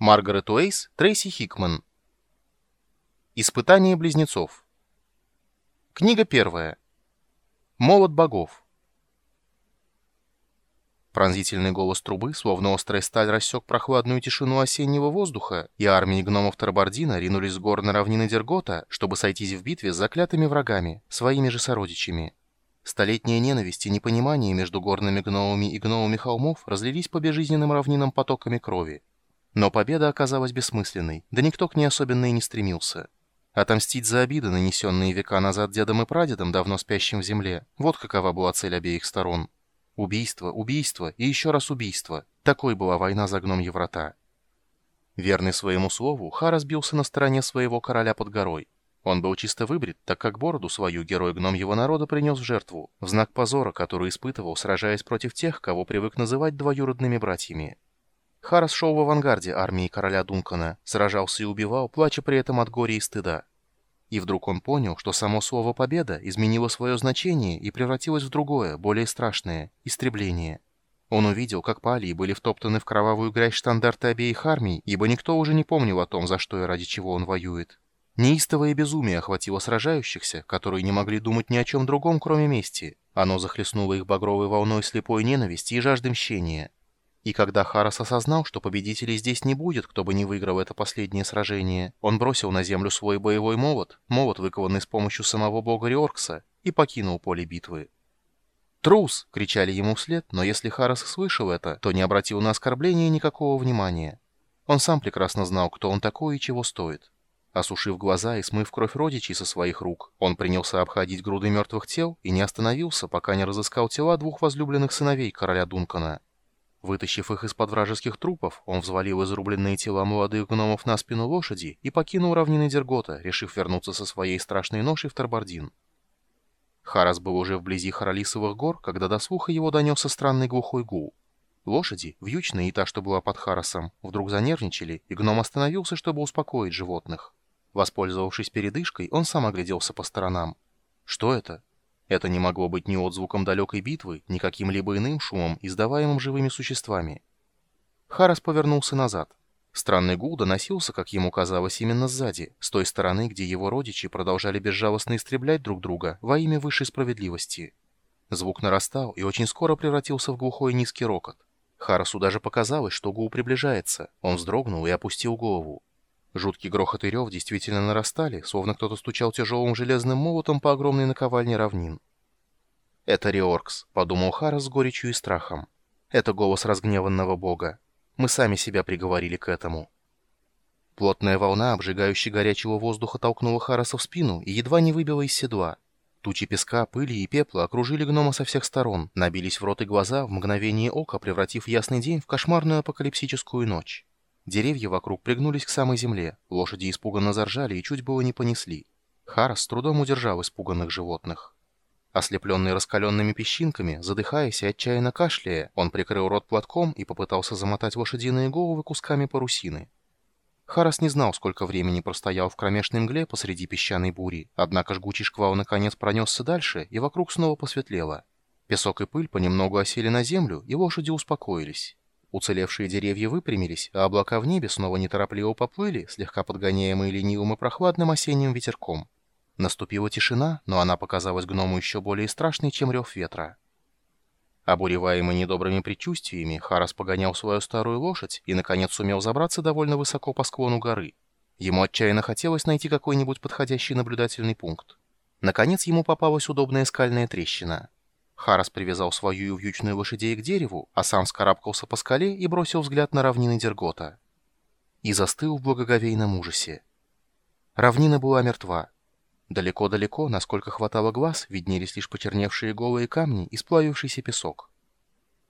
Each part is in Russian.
Маргарет Уэйс, Трейси Хикман. Испытание близнецов. Книга первая. Молот богов. Пронзительный голос трубы, словно острая сталь, рассек прохладную тишину осеннего воздуха, и армии гномов Тарабардина ринулись с гор на равнины Дергота, чтобы сойтись в битве с заклятыми врагами, своими же сородичами. Столетняя ненависть и непонимание между горными гномами и гномами холмов разлились по безжизненным равнинам потоками крови. Но победа оказалась бессмысленной, да никто к ней особенно и не стремился. Отомстить за обиды, нанесенные века назад дедом и прадедом, давно спящим в земле, вот какова была цель обеих сторон. Убийство, убийство и еще раз убийство. Такой была война за гном Еврота. Верный своему слову, Ха разбился на стороне своего короля под горой. Он был чисто выбрит, так как бороду свою герой-гном его народа принес в жертву, в знак позора, который испытывал, сражаясь против тех, кого привык называть двоюродными братьями. Харрес шел в авангарде армии короля Дункана, сражался и убивал, плача при этом от горя и стыда. И вдруг он понял, что само слово «победа» изменило свое значение и превратилось в другое, более страшное – истребление. Он увидел, как пали и были втоптаны в кровавую грязь штандарты обеих армий, ибо никто уже не помнил о том, за что и ради чего он воюет. Неистовое безумие охватило сражающихся, которые не могли думать ни о чем другом, кроме мести. Оно захлестнуло их багровой волной слепой ненависти и жажды мщения. И когда Харас осознал, что победителей здесь не будет, кто бы не выиграл это последнее сражение, он бросил на землю свой боевой молот, молот, выкованный с помощью самого бога Риоркса, и покинул поле битвы. «Трус!» — кричали ему вслед, но если Харас слышал это, то не обратил на оскорбление никакого внимания. Он сам прекрасно знал, кто он такой и чего стоит. Осушив глаза и смыв кровь родичей со своих рук, он принялся обходить груды мертвых тел и не остановился, пока не разыскал тела двух возлюбленных сыновей короля Дункана — Вытащив их из-под вражеских трупов, он взвалил изрубленные тела молодых гномов на спину лошади и покинул равнины Дергота, решив вернуться со своей страшной ношей в Тарбардин. Харас был уже вблизи Харалисовых гор, когда до слуха его донесся странный глухой гул. Лошади, вьючные и та, что была под Харасом, вдруг занервничали, и гном остановился, чтобы успокоить животных. Воспользовавшись передышкой, он сам огляделся по сторонам. Что это? Это не могло быть ни отзвуком далекой битвы, ни каким-либо иным шумом, издаваемым живыми существами. Харас повернулся назад. Странный гул доносился, как ему казалось, именно сзади, с той стороны, где его родичи продолжали безжалостно истреблять друг друга во имя высшей справедливости. Звук нарастал и очень скоро превратился в глухой низкий рокот. Харасу даже показалось, что гул приближается. Он вздрогнул и опустил голову. Жуткий грохот и рев действительно нарастали, словно кто-то стучал тяжелым железным молотом по огромной наковальне равнин. «Это Риоркс», — подумал Харас с горечью и страхом. «Это голос разгневанного бога. Мы сами себя приговорили к этому». Плотная волна, обжигающая горячего воздуха, толкнула Хараса в спину и едва не выбила из седла. Тучи песка, пыли и пепла окружили гнома со всех сторон, набились в рот и глаза, в мгновение ока превратив ясный день в кошмарную апокалипсическую ночь. Деревья вокруг пригнулись к самой земле, лошади испуганно заржали и чуть было не понесли. Харас с трудом удержал испуганных животных. Ослепленный раскаленными песчинками, задыхаясь и отчаянно кашляя, он прикрыл рот платком и попытался замотать лошадиные головы кусками парусины. Харас не знал, сколько времени простоял в кромешной мгле посреди песчаной бури, однако жгучий шквал наконец пронесся дальше, и вокруг снова посветлело. Песок и пыль понемногу осели на землю, и лошади успокоились. Уцелевшие деревья выпрямились, а облака в небе снова неторопливо поплыли, слегка подгоняемые ленивым и прохладным осенним ветерком. Наступила тишина, но она показалась гному еще более страшной, чем рев ветра. Обуреваемый недобрыми предчувствиями, Харас погонял свою старую лошадь и, наконец, сумел забраться довольно высоко по склону горы. Ему отчаянно хотелось найти какой-нибудь подходящий наблюдательный пункт. Наконец ему попалась удобная скальная трещина. Харас привязал свою вьючную лошадей к дереву, а сам скарабкался по скале и бросил взгляд на равнины Дергота. И застыл в благоговейном ужасе. Равнина была мертва. Далеко-далеко, насколько хватало глаз, виднелись лишь почерневшие голые камни и сплавившийся песок.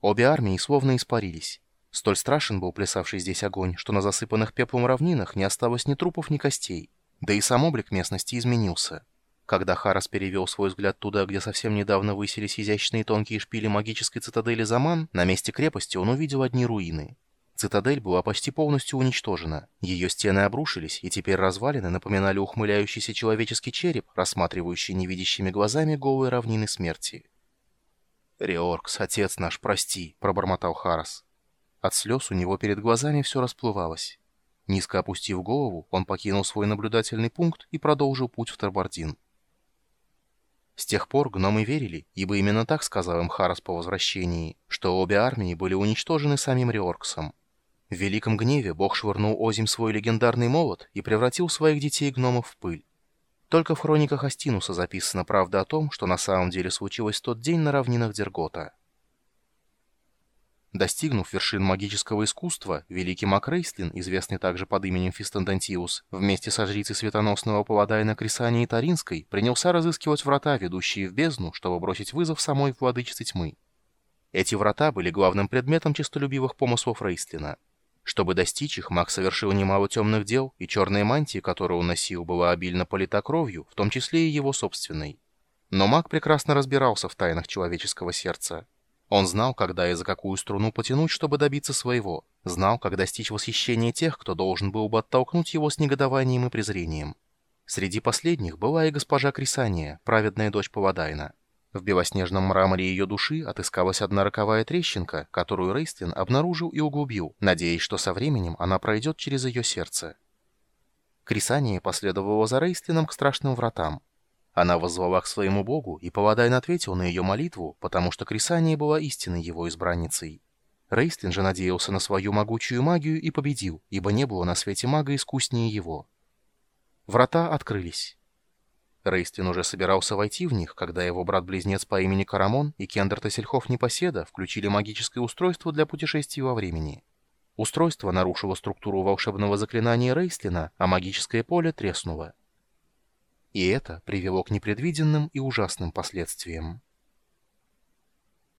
Обе армии словно испарились. Столь страшен был плясавший здесь огонь, что на засыпанных пеплом равнинах не осталось ни трупов, ни костей. Да и сам облик местности изменился. Когда Харас перевел свой взгляд туда, где совсем недавно высились изящные тонкие шпили магической цитадели Заман, на месте крепости он увидел одни руины. Цитадель была почти полностью уничтожена. Ее стены обрушились, и теперь развалины напоминали ухмыляющийся человеческий череп, рассматривающий невидящими глазами голые равнины смерти. «Реоркс, отец наш, прости», — пробормотал Харас. От слез у него перед глазами все расплывалось. Низко опустив голову, он покинул свой наблюдательный пункт и продолжил путь в Тарбардин. С тех пор гномы верили, ибо именно так сказал им Харас по возвращении, что обе армии были уничтожены самим Риорксом. В великом гневе бог швырнул озим свой легендарный молот и превратил своих детей-гномов в пыль. Только в хрониках Астинуса записана правда о том, что на самом деле случилось тот день на равнинах Дергота. Достигнув вершин магического искусства, великий Макрейслин, известный также под именем Фистандантиус, вместе со жрицей светоносного Паладайна Крисании Таринской, принялся разыскивать врата, ведущие в бездну, чтобы бросить вызов самой владычице тьмы. Эти врата были главным предметом честолюбивых помыслов Рейстлина. Чтобы достичь их, маг совершил немало темных дел, и черная мантия, которую он носил, была обильно полита кровью, в том числе и его собственной. Но маг прекрасно разбирался в тайнах человеческого сердца. Он знал, когда и за какую струну потянуть, чтобы добиться своего. Знал, как достичь восхищения тех, кто должен был бы оттолкнуть его с негодованием и презрением. Среди последних была и госпожа Крисания, праведная дочь Павадайна. В белоснежном мраморе ее души отыскалась одна роковая трещинка, которую Рейстлин обнаружил и углубил, надеясь, что со временем она пройдет через ее сердце. Крисания последовала за Рейстлином к страшным вратам. Она воззвала к своему богу, и Паладайн ответил на ее молитву, потому что Крисания была истинной его избранницей. Рейстлин же надеялся на свою могучую магию и победил, ибо не было на свете мага искуснее его. Врата открылись. Рейстлин уже собирался войти в них, когда его брат-близнец по имени Карамон и Кендер Тасельхов Непоседа включили магическое устройство для путешествий во времени. Устройство нарушило структуру волшебного заклинания Рейстлина, а магическое поле треснуло. И это привело к непредвиденным и ужасным последствиям.